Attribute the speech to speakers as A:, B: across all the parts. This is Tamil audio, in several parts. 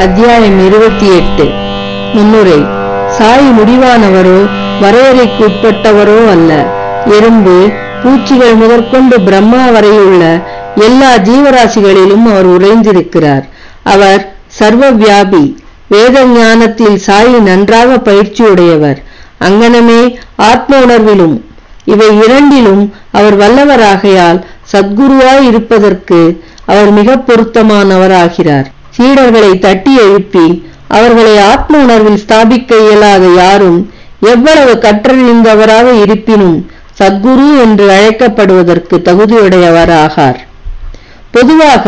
A: அத்தியாயம் இருபத்தி எட்டு. முன்னுரை. சாய் முடிவானவரோ வரையறைக்கு உட்பட்டவரோ அல்ல. எறும்பு பூச்சிகள் முதற்கொண்டு பிரம்மா வரையுள்ள எல்லா ஜீவராசிகளிலும் அவர் உறைந்திருக்கிறார். அவர் சர்வ வியாபி வேத ஞானத்தில் சாய் நன்றாக பயிற்சியுடையவர். அங்கனமே ஆத்ம உணர்விலும் இவை இரண்டிலும் அவர் வல்லவராகையால் சத்குருவாய் இருப்பதற்கு அவர் மிக பொருத்தமானவராகிறார். சீடர்களை தட்டி எழுப்பி அவர்களை ஆத்ம உணர்வில் ஸ்தாபிக்க இயலாத யாரும் எவ்வளவு கற்றறிந்தவராக இருப்பினும் சத்குரு என்று அழைக்கப்படுவதற்கு தகுதியுடையவராகார். பொதுவாக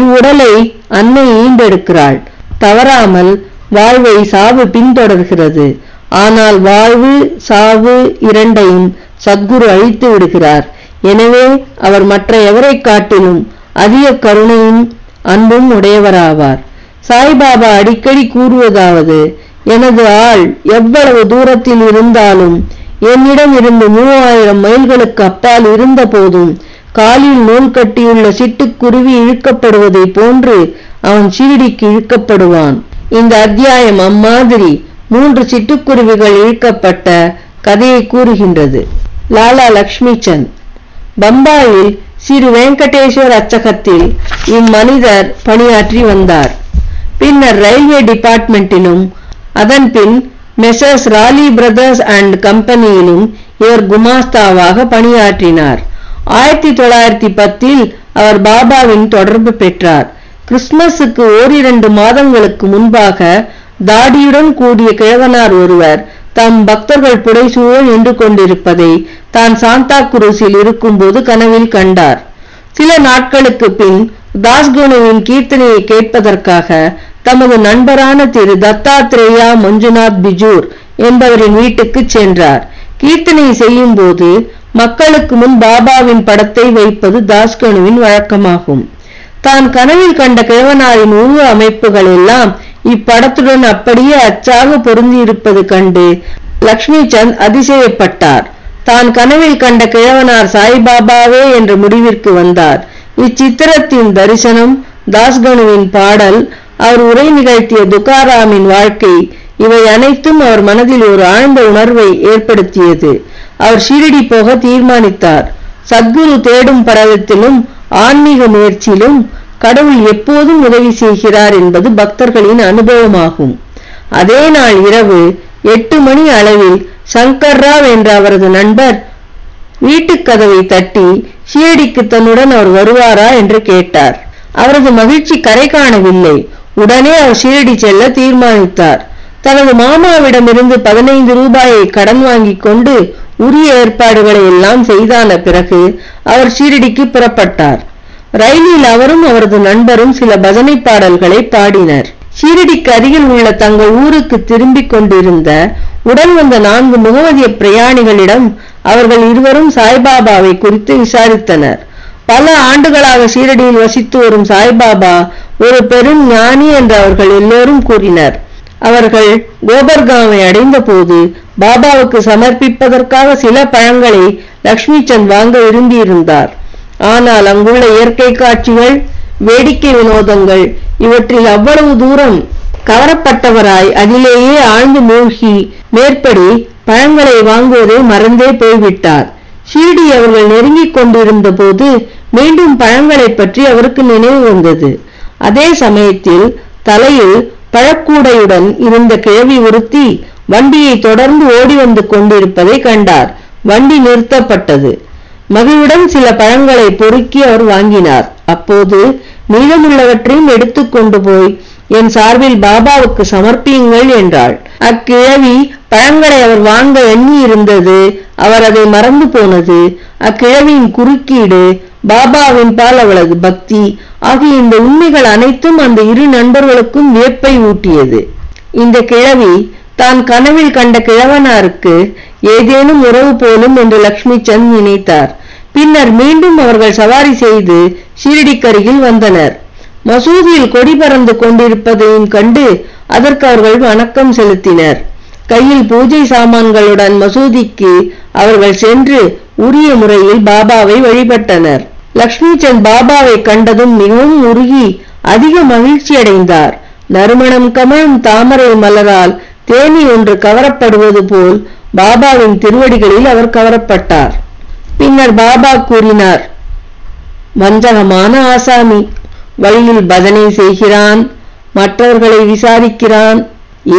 A: இவ்வுடலை அன்னை ஈண்டெடுக்கிறாள். தவறாமல் வாழ்வை சாவு பின்தொடர்கிறது. ஆனால் வாழ்வு சாவு இரண்டையும் சத்குரு அழித்து விடுகிறார். எனவே அவர் மற்ற எவரை காட்டிலும் அதிக கருணையும் அன்பும் உடையவராவார். சாய்பாபா அடிக்கடி கூறுவதாவது எனது ஆள் எவ்வளவு தூரத்தில் இருந்தாலும் என்னிடம் இருந்து மூவாயிரம் மைல்களுக்கு அப்பால் இருந்த போதும் காலில் நூல் கட்டியுள்ள சிட்டுக்குருவி இழுக்கப்படுவதை போன்று அவன் சீடிக்கு இழுக்கப்படுவான். இந்த அத்தியாயம் அம்மாதிரி மூன்று சிட்டுக்குருவிகள் இழுக்கப்பட்ட கதையை கூறுகின்றது. லாலா லக்ஷ்மி சந்த் பம்பாயில் சிறு வெங்கடேஸ்வர் அச்சகத்தில் இம்மனிதர் பணியாற்றி வந்தார். பின்னர் ரயில்வே டிபார்ட்மெண்டிலும் அதன்பின் மெசர்ஸ் ராலி பிரதர்ஸ் அண்ட் கம்பெனியிலும் இவர் குமாஸ்தாவாக பணியாற்றினார். ஆயிரத்தி தொள்ளாயிரத்தி பத்தில் அவர் பாபாவின் தொடர்பு பெற்றார். கிறிஸ்துமஸுக்கு ஓரிரண்டு மாதங்களுக்கு முன்பாக தாடியுடன் கூடிய கிழவனார் ஒருவர் தம் பக்தர்கள் புடைசூழ நின்று கொண்டிருப்பதை தான் சாந்தா குரூஸில் இருக்கும்போது கனவில் கண்டார். சில நாட்களுக்கு பின் தாஸ்குணுவின் கீர்த்தனையை கேட்பதற்காக தமது நண்பரான திரு தத்தாத்ரேயா மஞ்சுநாத் பிஜூர் என்பவரின் வீட்டுக்கு சென்றார். கீர்த்தனை செய்யும் போது மக்களுக்கு முன் பாபாவின் படத்தை வைப்பது தாஸ்கனுவின் வழக்கமாகும். தான் கனவில் கண்ட கிழவனாரின் உருவ அமைப்புகள் எல்லாம் இப்படத்துடன் அப்படியே அச்சாக பொருந்தியிருப்பது கண்டு லக்ஷ்மி சந்த் அதிசயப்பட்டார். தான் கனவில் கண்ட கிழவனார் சாய்பாபாவே என்ற முடிவிற்கு வந்தார். இச்சித்திரத்தின் தரிசனம் தாஸ்கனுவின் பாடல் அவர் உரை நிகழ்த்திய துகாராமின் வாழ்க்கை இவை அனைத்தும் அவர் மனதில் ஒரு ஆழ்ந்த உணர்வை ஏற்படுத்தியது. அவர் ஷீரடி போக தீர்மானித்தார். சத்குரு தேடும் பரவத்திலும் ஆன்மீக முயற்சியிலும் கடவுள் எப்போதும் உதவி செய்கிறார் என்பது பக்தர்களின் அனுபவமாகும். அதே நாள் இரவு எட்டு மணி அளவில் சங்கர் ராவ் என்ற அவரது நண்பர் வீட்டுக் கதவை தட்டி ஷியடிக்கு தன்னுடன் அவர் வருவாரா என்று கேட்டார். அவரது மகிழ்ச்சி கரை காணவில்லை. உடனே அவர் ஷீரடி செல்ல தீர்மானித்தார். தனது மாமாவிடமிருந்து பதினைந்து ரூபாயை கடன் வாங்கிக் கொண்டு உரிய ஏற்பாடுகளை எல்லாம் செய்தான பிறகு அவர் ஷீரடிக்கு புறப்பட்டார். ரயிலில் அவரும் அவரது நண்பரும் சில பஜனை பாடல்களை பாடினர். ஷீரடிக்கு அருகில் உள்ள தங்கள் ஊருக்கு திரும்பிக் கொண்டிருந்த உடன் வந்த நான்கு முகமதிய பிரயாணிகளிடம் அவர்கள் இருவரும் சாய்பாபாவை குறித்து விசாரித்தனர். பல ஆண்டுகளாக ஷீரடியில் வசித்து வரும் சாய்பாபா ஒரு பெரும் ஞானி என்று அவர்கள் எல்லோரும் கூறினர். அவர்கள் கோபர்காமை அடைந்த போது பாபாவுக்கு சமர்ப்பிப்பதற்காக சில பழங்களை லக்ஷ்மி சந்த் வாங்க விரும்பியிருந்தார். ஆனால் அங்குள்ள இயற்கை காட்சிகள் வேடிக்கை வினோதங்கள் இவற்றில் அவ்வளவு தூரம் கவரப்பட்டவராய் அதிலேயே ஆழ்ந்து மூழ்கி மேற்படி பழங்களை வாங்குவதை மறந்தே போய்விட்டார். ஷீர்டி அவர்கள் நெருங்கிக் கொண்டிருந்த போது மீண்டும் பழங்களை பற்றி அவருக்கு நினைவு வந்தது. அதே சமயத்தில் தலையில் பழக்கூடையுடன் இருந்த கிழவி ஒருத்தி வண்டியை தொடர்ந்து ஓடி வந்து கொண்டிருப்பதை கண்டார். வண்டி நிறுத்தப்பட்டது. மகிழுடன் சில பழங்களை பொறுக்கி அவர் வாங்கினார். அப்போது மீதமுள்ளவற்றையும் எடுத்துக்கொண்டு போய் என் சார்பில் பாபாவுக்கு சமர்ப்பியுங்கள் என்றாள். அக்கிழவி பழங்களை அவர் வாங்க எண்ணி இருந்தது அவர் அதை மறந்து போனது. அக்கிழவியின் குறுக்கீடு பாபாவின் பால் அவளது பக்தி ஆகிய இந்த உண்மைகள் அனைத்தும் அந்த இரு நண்பர்களுக்கும் வியப்பை ஊட்டியது. இந்த கிழவி தான் கனவில் கண்ட கிழவனாருக்கு ஏதேனும் உறவு போலும் என்று லக்ஷ்மி சந்த் நினைத்தார். பின்னர் மீண்டும் அவர்கள் சவாரி செய்து ஷீரடிக்கருகில் வந்தனர். மசூதியில் கொடி பறந்து கொண்டிருப்பதையும் கண்டு அதற்கு அவர்கள் வணக்கம் செலுத்தினர். கையில் பூஜை சாமான்களுடன் மசூதிக்கு அவர்கள் சென்று உரிய முறையில் பாபாவை வழிபட்டனர். லக்ஷ்மி சந்த் பாபாவை கண்டதும் மிகவும் உருகி அதிக மகிழ்ச்சி அடைந்தார் நறுமணம் கமழும் தாமரை மலரால் தேனி ஒன்று கவரப்படுவது போல் பாபாவின் திருவடிகளில் அவர் கவரப்பட்டார். பின்னர் பாபா கூறினார் வஞ்சகமான ஆசாமி வழியில் பஜனை செய்கிறான் மற்றவர்களை விசாரிக்கிறான்.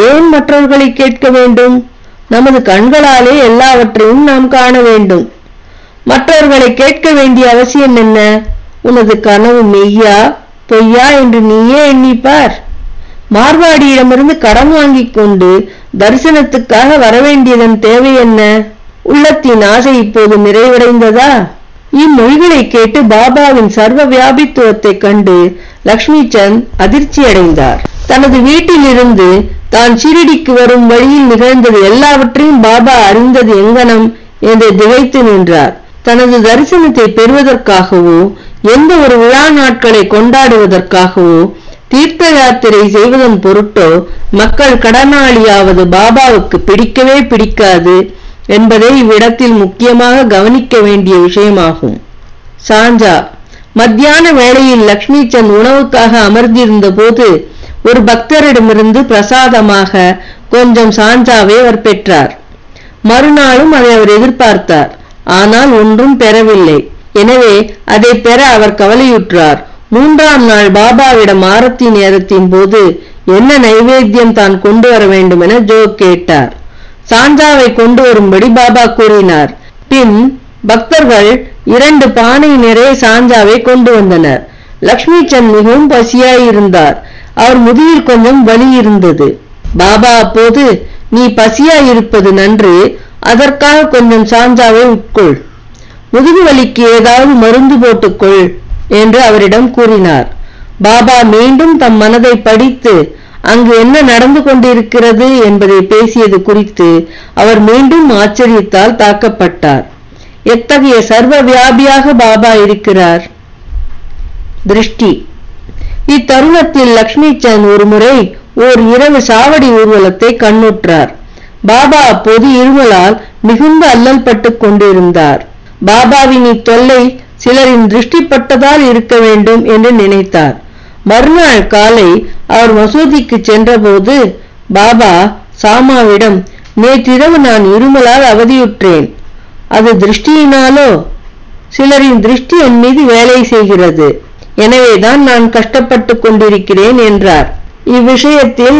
A: ஏன் மற்றவர்களை கேட்க வேண்டும்? நமது கண்களாலே எல்லாவற்றையும் நாம் காண வேண்டும். மற்றவர்களை கேட்க வேண்டிய அவசியம் என்ன? உனது கனவு மெய்யா பொய்யா என்று நீயே எண்ணிப்பார். மார்வாடியிடமிருந்து கடன் வாங்கிக் கொண்டு தரிசனத்துக்காக வரவேண்டியதன் தேவை என்ன? உள்ளத்தின் ஆசை இப்போது நிறைவடைந்ததா? இம்மொழிகளை கேட்டு பாபாவின் சர்வ வியாபித்துவத்தை கண்டு லக்ஷ்மி சந்த் அதிர்ச்சி அடைந்தார் தனது வீட்டிலிருந்து தான் ஷிரடிக்கு வரும் வழியில் நிகழ்ந்தது எல்லாவற்றையும் பாபா அறிந்தது எங்கனம்? என்று திகைத்து நின்றார். தனது தரிசனத்தை பெறுவதற்காகவோ எந்த ஒரு விழா நாட்களை கொண்டாடுவதற்காகவோ தீர்த்த யாத்திரை செய்வதன் பொருட்டோ மக்கள் கடனாளியாவது பாபாவுக்கு பிடிக்கவே பிடிக்காது என்பதை இவ்விடத்தில் முக்கியமாக கவனிக்க வேண்டிய விஷயமாகும். சாஞ்சா மத்தியான வேளையில் லக்ஷ்மி சந்த் உணவுக்காக அமர்ந்திருந்த போது ஒரு பக்தரிடமிருந்து பிரசாதமாக கொஞ்சம் சாஞ்சாவை அவர் பெற்றார். மறுநாளும் அதை அவர் எதிர்பார்த்தார். ஆனால் ஒன்றும் பெறவில்லை. எனவே அதை பெற அவர் கவலையுற்றார். மூன்றாம் நாள் பாபாவிடம் ஆரத்தி நேரத்தின் போது என்ன நைவேத்தியம் தான் கொண்டு வர வேண்டும் என ஜோ கேட்டார். சாஞ்சாவை கொண்டு வரும்படி பாபா கூறினார். பின் பக்தர்கள் இரண்டு பானை நிறைய சாஞ்சாவை கொண்டு வந்தனர். லக்ஷ்மி சந்த் மிகவும் பசியாயிருந்தார் அவர் முதுகில் கொஞ்சம் வலி இருந்தது. பாபா அப்போது நீ பசியாயிருப்பது நன்று அதற்காக கொஞ்சம் சாஞ்சாவை உட்கொள். முதுகு வலிக்கு ஏதாவது மருந்து போட்டுக்கொள். என்று அவரிடம் கூறினார். பாபா மீண்டும் தம் மனதை படித்து அங்கு என்ன நடந்து கொண்டிருக்கிறது என்பதை பேசியது குறித்து அவர் மீண்டும் ஆச்சரியத்தால் தாக்கப்பட்டார். எத்தகைய சர்வ வியாபியாக பாபா இருக்கிறார்? திருஷ்டி. இத்தருணத்தில் லக்ஷ்மி சந்த் ஒரு முறை ஓர் இரவு சாவடி ஊர்வலத்தை கண்ணுற்றார். பாபா அப்போது இருமலால் மிகுந்த அல்லல் பட்டு கொண்டிருந்தார். பாபாவின் இத்தொல்லை சிலரின் திருஷ்டிப்பட்டதால் இருக்க வேண்டும் என்று நினைத்தார். மறுநாள் காலை அவர் மசூதிக்கு சென்றபோது பாபா சாமாவிடம் நேற்றிரவு நான் இருமலால் அவதியுற்றேன். அது திருஷ்டியினாலோ? சிலரின் திருஷ்டி என் மீது வேலை செய்கிறது. எனவேதான் நான் கஷ்டப்பட்டு கொண்டிருக்கிறேன் என்றார். இவ்விஷயத்தில்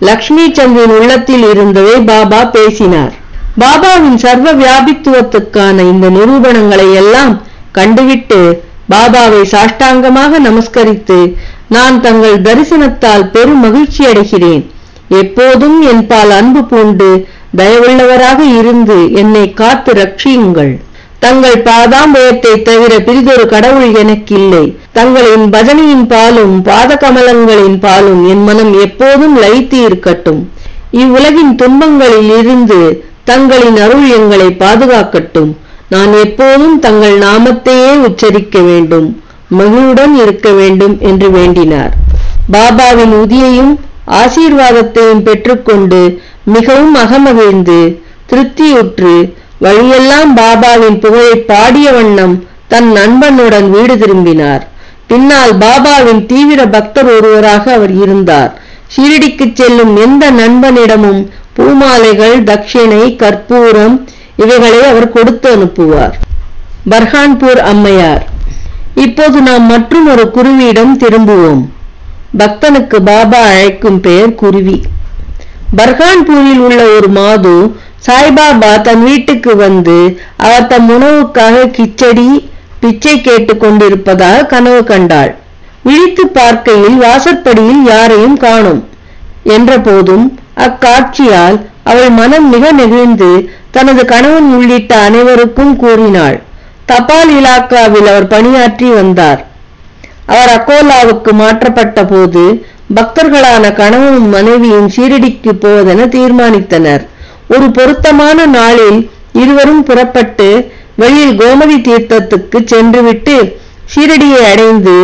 A: லக்ஷ்மி சந்தின் உள்ளத்தில் இருந்ததை பாபா பேசினார். பாபாவின் சர்வ வியாபித்துவத்துக்கான இந்த நிரூபணங்களை எல்லாம் கண்டுவிட்டு பாபாவை சாஷ்டாங்கமாக நமஸ்கரித்து நான் தங்கள் தரிசனத்தால் பெரும் மகிழ்ச்சி அடைகிறேன். எப்போதும் என் பால் அன்பு பூண்டு தயவுள்ளவராக இருந்து என்னை காத்து ரட்சியுங்கள். தங்கள் பாதாம்பயத்தை தவிர பிரிதொரு கடவுள் எனக்கு இல்லை தங்களின் பஜனையின் பாலும் பாத கமலங்களின் பாலும் என் மனம் எப்போதும் லயித்து இருக்கட்டும். இவ்வுலகின் துன்பங்களில் இருந்து தங்களின் அருள் எங்களை பாதுகாக்கட்டும். நான் எப்போதும் தங்கள் நாமத்தையே உச்சரிக்க வேண்டும் மகிழுடன் இருக்க வேண்டும் என்று வேண்டினார். பாபாவின் உதியையும் ஆசீர்வாதத்தையும் பெற்றுக்கொண்டு மிகவும் அகமகிழ்ந்து திருப்தியுற்று வழியெல்லாம் பாபாவின் புகழை பாடிய வண்ணம் தன் நண்பனுடன் வீடு திரும்பினார். பின்னால் பாபாவின் தீவிர பக்தர் ஒருவராக அவர் இருந்தார். ஷீரடிக்கு செல்லும் எந்த நண்பனிடமும் பூமாலைகள் தட்சிணை கற்பூரம் இவைகளை அவர் கொடுத்து அனுப்புவார். பர்ஹான்பூர் அம்மையார் இப்போது நாம் மற்றும் ஒரு குருவியிடம் திரும்புவோம். பக்தனுக்கு பாபா அழைக்கும் பெயர் குருவி. பர்ஹான்பூரில் உள்ள ஒரு மாது சாய்பாபா தன் வீட்டுக்கு வந்து அவர் தம் உணவுக்காக கிச்சடி பிச்சை கேட்டு கொண்டிருப்பதாக கனவு கண்டாள். விழித்து பார்க்கையில் வாசற்படியில் யாரையும் காணும். என்ற போதும் அக்காட்சியால் அவள் மனம் மிக நெகிழ்ந்து தனது கணவன் உள்ளிட்ட அனைவருக்கும் கூறினாள் தபால் இலாக்காவில் அவர் பணியாற்றி வந்தார். அவர் அக்கோலாவுக்கு மாற்றப்பட்ட போது பக்தர்களான கணவனும் மனைவியும் ஷீரடிக்கு போவதென தீர்மானித்தனர். ஒரு பொருத்தமான நாளில் இருவரும் புறப்பட்டு வெளியில் கோமதி தீர்த்தத்துக்கு சென்றுவிட்டு ஷீரடியை அடைந்து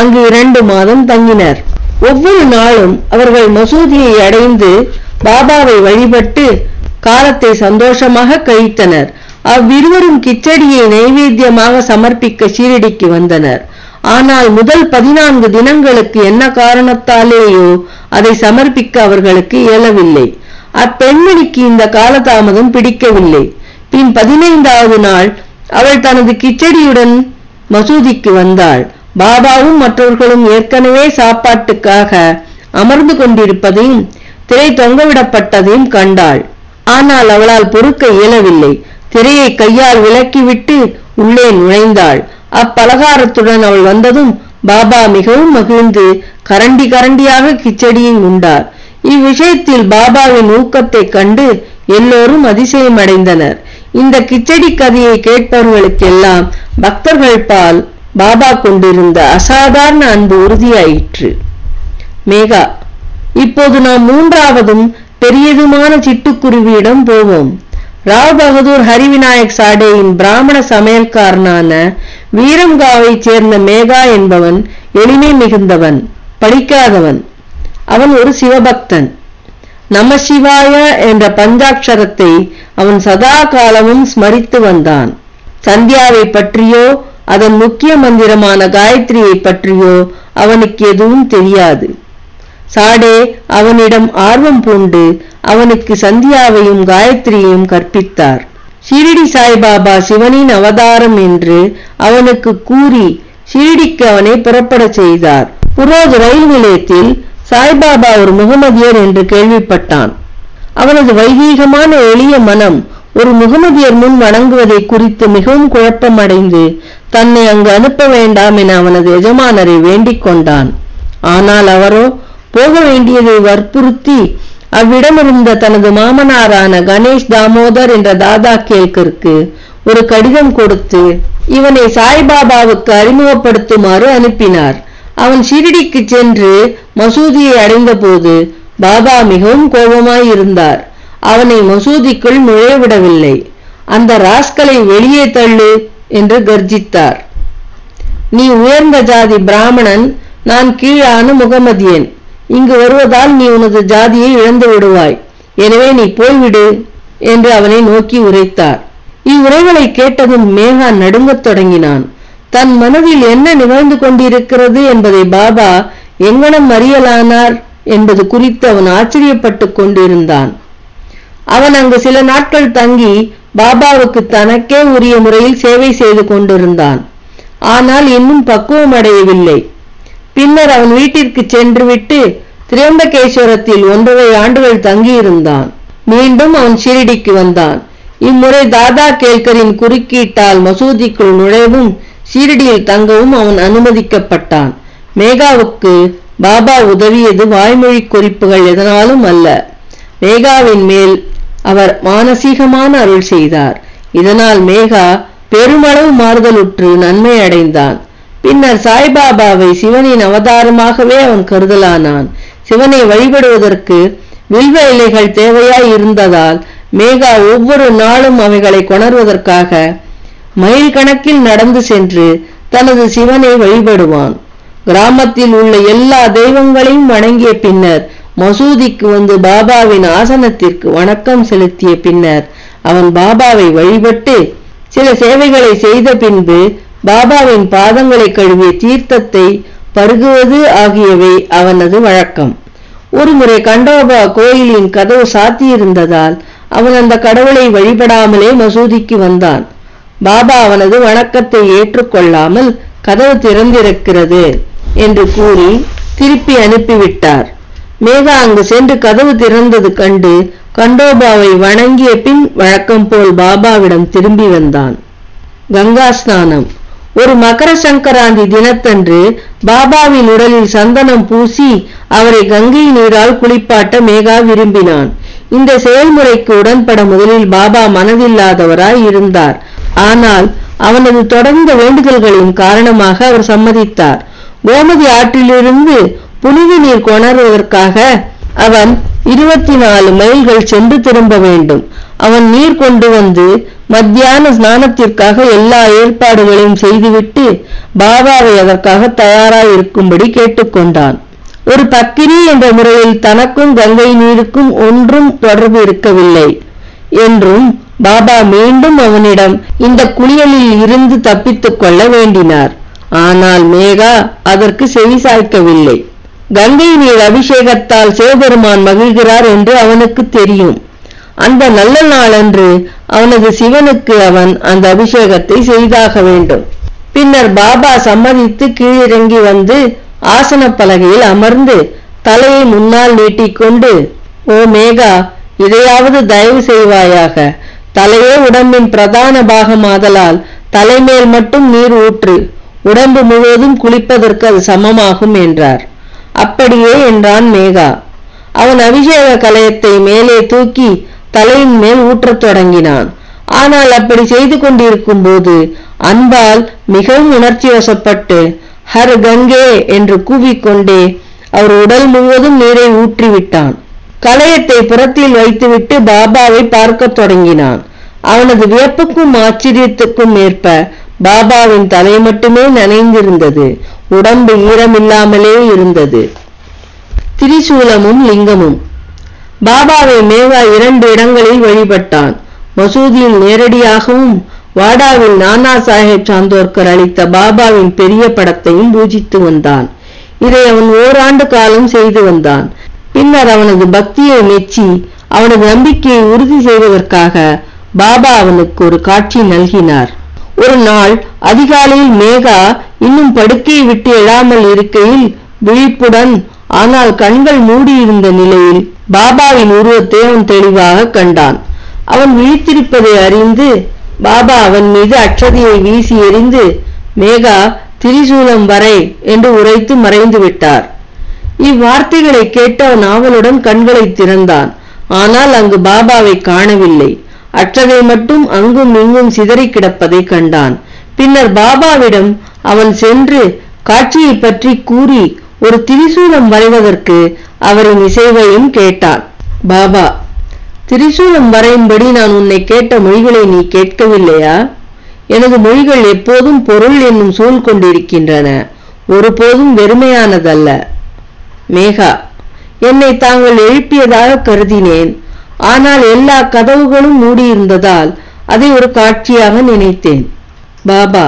A: அங்கு இரண்டு மாதம் தங்கினர். ஒவ்வொரு நாளும் அவர்கள் மசூதியை அடைந்து பாபாவை வழிபட்டு காலத்தை சந்தோஷமாக கழித்தனர். அவ்விருவரும் கிச்சடியை நைவேத்தியமாக சமர்ப்பிக்க ஷீரடிக்கு வந்தனர். ஆனால் முதல் பதினான்கு தினங்களுக்கு என்ன காரணத்தாலேயோ அதை சமர்ப்பிக்க அவர்களுக்கு இயலவில்லை. அப்பெண்மணிக்கு இந்த காலதாமதம் பிடிக்கவில்லை. பின் பதினைந்தாவது நாள் அவள் தனது கிச்சடியுடன் மசூதிக்கு வந்தாள். பாபாவும் மற்றவர்களும் ஏற்கனவே சாப்பாட்டுக்காக அமர்ந்து கொண்டிருப்பதையும் திரை தொங்கவிடப்பட்டதையும் கண்டாள். ஆனால் அவளால் பொறுக்க இயலவில்லை. திரையை கையால் விலக்கிவிட்டு உள்ளே நுழைந்தாள். அப்பலகாரத்துடன் அவள் வந்ததும் பாபா மிகவும் மகிழ்ந்து கரண்டி கரண்டியாக கிச்சடியை உண்டார். இவ்விஷயத்தில் பாபாவின் ஊக்கத்தை கண்டு எல்லோரும் அதிசயம் அடைந்தனர் இந்த கிச்சடி கதையை கேட்பவர்களுக்கெல்லாம் பக்தர்கள் பால் பாபா கொண்டிருந்த அசாதாரண அன்பு உறுதியாயிற்று. மேகா இப்போது நாம் மூன்றாவதும் பெரியதுமான சிட்டுக்குருவியிடம் போவோம். ராவ் பகதூர் ஹரிவிநாயக் சாடேயின் பிராமண சமையல்காரனான வீரங்காவைச் சேர்ந்த மேகா என்பவன் எளிமை மிகுந்தவன் படிக்காதவன். அவன் ஒரு சிவபக்தன். நமசிவாய என்ற பஞ்சாட்சரத்தை அவன் சதா காலமும் ஸ்மரித்து வந்தான். சந்தியாவை பற்றியோ அதன் முக்கிய மந்திரமான காயத்ரியை பற்றியோ அவனுக்கு எதுவும் தெரியாது. சாடே அவனிடம் ஆர்வம் பூண்டு அவனுக்கு சந்தியாவையும் காயத்ரியையும் கற்பித்தார். ஷிரிடி சாய்பாபா சிவனின் அவதாரம் என்று அவனுக்கு கூறி ஷிரிடிக்கு அவனை புறப்பட செய்தார். புரோது ரயில் நிலையத்தில் சாய்பாபா ஒரு முகமதியர் என்று கேள்விப்பட்டான். அவனது வைதீகமான எளிய மனம் ஒரு முகமதியர் முன் வணங்குவதை குறித்து மிகவும் குழப்பமடைந்து தன்னை அங்கு அனுப்ப வேண்டாம் என அவனது எஜமானரை வேண்டிக் கொண்டான். ஆனால் அவரோ போக வேண்டியதை வற்புறுத்தி அவ்விடமிருந்த தனது மாமனாரான கணேஷ் தாமோதர் என்ற தாதா கேல்கருக்கு ஒரு கடிதம் கொடுத்து இவனை சாய்பாபாவுக்கு அறிமுகப்படுத்துமாறு அனுப்பினார். அவன் ஷிரடிக்கு சென்று மசூதியை அடைந்தபோது பாபா மிகவும் கோபமாய் இருந்தார். அவனை மசூதிக்குள் நுழையவிடவில்லை. அந்த ராஸ்களை வெளியே தள்ளு என்று கர்ஜித்தார். நீ உயர்ந்த ஜாதி பிராமணன் நான் கீழான முகமதியன். இங்கு வருவதால் நீ உனது ஜாதியை இழந்து விடுவாய். எனவே நீ போய்விடு என்று அவனை நோக்கி உரைத்தார். இவ்வுரைகளை கேட்டதும் மேகா நடுங்கத் தொடங்கினான். தன் மனதில் என்ன நிகழ்ந்து கொண்டிருக்கிறது என்பதை பாபா எங்கனம் அறியலானார் என்பது குறித்து அவன் ஆச்சரியப்பட்டுக் கொண்டிருந்தான். அவன் அங்கு சில நாட்கள் தங்கி பாபாவுக்கு தனக்கே உரிய முறையில் சேவை செய்து கொண்டிருந்தான். ஆனால் இன்னும் பக்குவம் அடையவில்லை. பின்னர் அவன் வீட்டிற்கு சென்றுவிட்டு திரியம்பகேஸ்வரத்தில் ஒன்றரை ஆண்டுகள் தங்கியிருந்தான். மீண்டும் அவன் ஷிரிடிக்கு வந்தான். இம்முறை தாதா கேல்கரின் குறுக்கீட்டால் மசூதிக்குள் நுழைவும் ஷீரடியில் தங்கவும் அவன் அனுமதிக்கப்பட்டான். மேகாவுக்கு பாபா உதவியது வாய்மொழி குறிப்புகள் எதனாலும் அல்ல. மேகாவின் மேல் அவர் மானசீகமான அருள் செய்தார். இதனால் மேகா பெருமளவு மாறுதலுற்று நன்மை அடைந்தான். பின்னர் சாய்பாபாவை சிவனின் அவதாரமாகவே அவன் கருதலானான். சிவனை வழிபடுவதற்கு வில்வ இலைகள் தேவையாய் இருந்ததால் மேகா ஒவ்வொரு நாளும் அவைகளை கொணர்வதற்காக மைல் கணக்கில் நடந்து சென்று தனது சிவனை வழிபடுவான். கிராமத்தில் உள்ள எல்லா தெய்வங்களையும் வணங்கிய பின்னர் மசூதிக்கு வந்து பாபாவின் ஆசனத்திற்கு வணக்கம் செலுத்திய பின்னர் அவன் பாபாவை வழிபட்டு சில சேவைகளை செய்த பின்பு பாபாவின் பாதங்களை கழுவிய தீர்த்தத்தை பருகுவது ஆகியவை அவனது வழக்கம். ஒருமுறை கண்டோபா கோயிலின் கதவு சாத்தியிருந்ததால் அவன் அந்த கடவுளை வழிபடாமலே மசூதிக்கு வந்தான். பாபா அவனது வணக்கத்தை ஏற்றுக்கொள்ளாமல் கதவு திறந்திருக்கிறது என்று கூறி திருப்பி அனுப்பிவிட்டார். மேகா அங்கு சென்று கதவு திறந்தது கண்டு கண்டோபாவை வணங்கிய பின் வழக்கம் போல் பாபாவிடம் திரும்பி வந்தான். கங்கா ஸ்நானம். ஒரு மகர சங்கராந்தி தினத்தன்று பாபாவின் உடலில் சந்தனம் பூசி அவரை கங்கை நீரால் குளிப்பாட்ட மேகா விரும்பினான். இந்த செயல்முறைக்கு உடன்பட முதலில் பாபா மனதில்லாதவராய் இருந்தார். ஆனால் அவனது தொடர்ந்த வேண்டுதல்களின் காரணமாக அவர் சம்மதித்தார். கோமதி ஆற்றிலிருந்து புனித நீர் கொணர்வதற்காக அவன் இருபத்தி நாலு மைல்கள் சென்று திரும்ப வேண்டும். அவன் நீர் கொண்டு வந்து மத்தியான ஸ்நானத்திற்காக எல்லா ஏற்பாடுகளையும் செய்துவிட்டு பாபாவை அதற்காக தயாராயிருக்கும்படி கேட்டுக்கொண்டான். ஒரு பக்கிரி என்ற முறையில் தனக்கும் கங்கை நீருக்கும் ஒன்றும் தொடர்பு இருக்கவில்லை என்றும் பாபா மீண்டும் அவனிடம் இந்த குளியலில் இருந்து தப்பித்துக் கொள்ள வேண்டினார். ஆனால் மேகா அதற்கு செவிசாய்க்கவில்லை கங்கை நீர் அபிஷேகத்தால் சிவபெருமான் மகிழ்கிறார் என்று அவனுக்கு தெரியும். அந்த நல்ல நாளன்று அவனது சிவனுக்கு அவன் அந்த அபிஷேகத்தை செய்தாக வேண்டும். பின்னர் பாபா சம்மதித்து கீழிறங்கி வந்து ஆசன பலகையில் அமர்ந்து தலையை முன்னால் நீட்டிக்கொண்டு ஓ மேகா இதையாவது தயவு செய்வாயாக. தலையே உடம்பின் பிரதான பாகமாதலால் தலைமேல் மட்டும் நீர் ஊற்று உடம்பு முழுவதும் குளிப்பதற்கு அது சமமாகும் என்றார். அப்படியே என்றான் மேகா. அவன் அபிஷேக கலயத்தை மேலே தூக்கி தலையின் மேல் ஊற்றத் தொடங்கினான். ஆனால் அப்படி செய்து கொண்டிருக்கும் போது அன்பால் மிகவும் உணர்ச்சி வசப்பட்டு ஹர் கங்கே என்று கூவிக்கொண்டே அவர் உடல் முழுவதும் நீரை ஊற்றிவிட்டான். கலயத்தை புறத்தில் வைத்துவிட்டு பாபாவை பார்க்கத் தொடங்கினான். அவனது வியப்புக்கும் ஆச்சரியத்துக்கும் ஏற்ப பாபாவின் தலை மட்டுமே நனைந்திருந்தது. உடம்பு ஈரமில்லாமலே இருந்தது. திரிசூலமும் லிங்கமும் பாபாவை மேகா இரண்டு இடங்களில் வழிபட்டான். மசூதியில் நேரடியாகவும் வாடாவில் நானா சாஹேப் சாந்தோர்கர் அளித்த பாபாவின் பெரிய படத்தையும் பூஜித்து வந்தான். இதை அவன் ஓராண்டு காலம் செய்து வந்தான். பின்னர் அவனது பக்தியை மெச்சி அவனது நம்பிக்கையை உறுதி செய்வதற்காக பாபா அவனுக்கு ஒரு காட்சி நல்கினார். ஒரு நாள் அதிகாலையில் மேகா இன்னும் படுக்கையை விட்டு எழாமல் இருக்கையில் விழிப்புடன் ஆனால் கண்கள் மூடியிருந்த நிலையில் பாபாவின் உருவத்தை அவன் தெளிவாக கண்டான். அவன் விழித்திருப்பதை அறிந்து பாபா அவன் மீது அட்சதையை வீசி எறிந்து மேகா திரிசூலம் வரை என்று உரைத்து மறைந்து விட்டார். இவ்வார்த்தைகளை கேட்டு அவன் ஆவலுடன் கண்களை திறந்தான். ஆனால் அங்கு பாபாவை காணவில்லை. அற்றதை மட்டும் அங்கும் இங்கும் சிதறி கிடப்பதை கண்டான். பின்னர் பாபாவிடம் அவன் சென்று காட்சியை பற்றி கூறி ஒரு திரிசூலம் வரைவதற்கு அவரின் இசைவையும் கேட்டான் பாபா திரிசூலம் வரையும்படி நான் உன்னை கேட்ட மொழிகளை நீ கேட்கவில்லையா? எனது மொழிகள் எப்போதும் பொருள் என்னும் சூழ் கொண்டிருக்கின்றன. ஒருபோதும் வெறுமையானதல்ல. மேகா என்னை தாங்கள் எழுப்பியதாக கருதினேன். ஆனால் எல்லா கதவுகளும் மூடியிருந்ததால் அதை ஒரு காட்சியாக நினைத்தேன். பாபா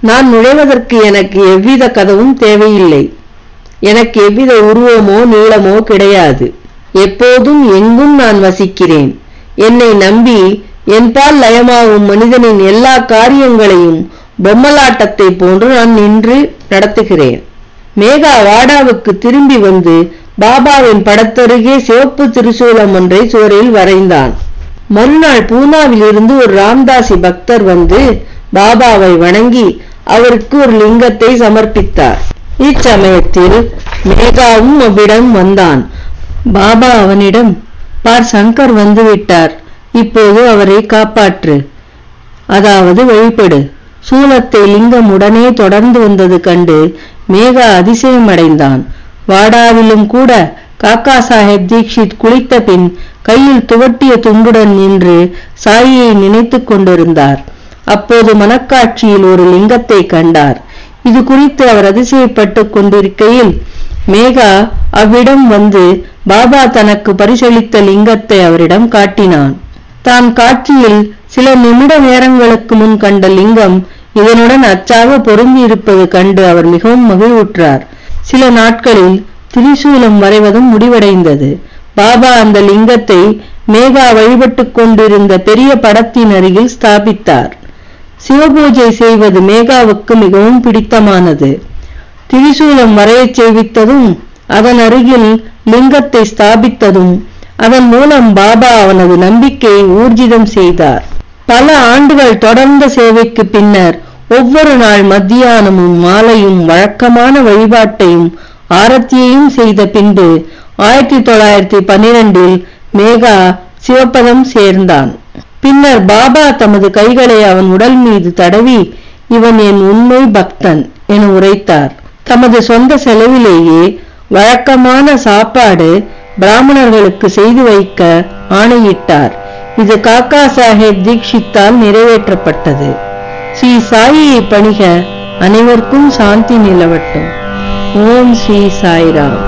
A: நான் நுழைவதற்கு எனக்கு எவ்வித கதவும் தேவையில்லை. எனக்கு எவ்வித உருவமோ நீளமோ கிடையாது. எப்போதும் எங்கும் நான் வசிக்கிறேன். என்னை நம்பி என்பால் லயமாகும் மனிதனின் எல்லா காரியங்களையும் பொம்மலாட்டத்தை போன்று நான் நின்று நடத்துகிறேன். மேகா வாடாவுக்கு திரும்பி வந்து பாபாவின் படத்தருகே சிவப்பு திருசூலம் ஒன்றை சுவரில் வரைந்தான். மறுநாள் பூனாவில் இருந்து ஒரு ராம்தாசி பக்தர் வந்து பாபாவை வணங்கி அவருக்கு ஒரு லிங்கத்தை சமர்ப்பித்தார். இச்சமயத்தில் மேகாவும் அவ்விடம் வந்தான். பாபா அவனிடம் பார் சங்கர் வந்துவிட்டார். இப்போது அவரை காப்பாற்று. அதாவது வழிபடு. சூலத்தை லிங்கம் உடனே தொடர்ந்து வந்தது கண்டு மேகா அதிசயமடைந்தான். வாடாவிலும் கூட காக்கா சாஹேப் தீக்ஷித் குளித்த பின் கையில் துவட்டிய துண்டுடன் நின்று சாயியை நினைத்துக் கொண்டிருந்தார். அப்போது மனக்காட்சியில் ஒரு லிங்கத்தை கண்டார். இது குறித்து அவர் அதிசயப்பட்டுக் கொண்டிருக்கையில் மேகா அவ்விடம் வந்து பாபா தனக்கு பரிசளித்த லிங்கத்தை அவரிடம் காட்டினான். தான் காட்சியில் சில நிமிட நேரங்களுக்கு முன் கண்ட லிங்கம் இதனுடன் அச்சாக பொருந்தி இருப்பது கண்டு அவர் மிகவும் மகிழ்வுற்றார். சில நாட்களில் திரிசூலம் வரைவதும் முடிவடைந்தது. பாபா அந்த லிங்கத்தை மேகா வழிபட்டுக் கொண்டிருந்த பெரிய படத்தின் அருகில் ஸ்தாபித்தார். சிவபூஜை செய்வது மேகாவுக்கு மிகவும் பிடித்தமானது. திரிசூலம் வரையச் செய்வித்ததும் அதன் அருகில் லிங்கத்தை ஸ்தாபித்ததும் அதன் மூலம் பாபா அவனது நம்பிக்கையை ஊர்ஜிதம் செய்தார். பல ஆண்டுகள் தொடர்ந்த சேவைக்கு பின்னர் ஒவ்வொரு நாள் மத்தியானமும் மாலையும் வழக்கமான வழிபாட்டையும் ஆரத்தியையும் செய்த பின்பு ஆயிரத்தி தொள்ளாயிரத்தி பன்னிரண்டில் மேகா சிவப்பதம் சேர்ந்தான். பின்னர் பாபா தமது கைகளை அவன் உடல் மீது தடவி இவன் என் உண்மை பக்தன் என உரைத்தார். தமது சொந்த செலவிலேயே வழக்கமான சாப்பாடு பிராமணர்களுக்கு செய்து வைக்க ஆணையிட்டார். இது காக்கா சாஹேப் தீக்ஷித்தால் நிறைவேற்றப்பட்டது. ஸ்ரீ சாயியை பணிக அனைவருக்கும் சாந்தி நிலவட்டும். ஓம் ஸ்ரீ சாய்ராம்.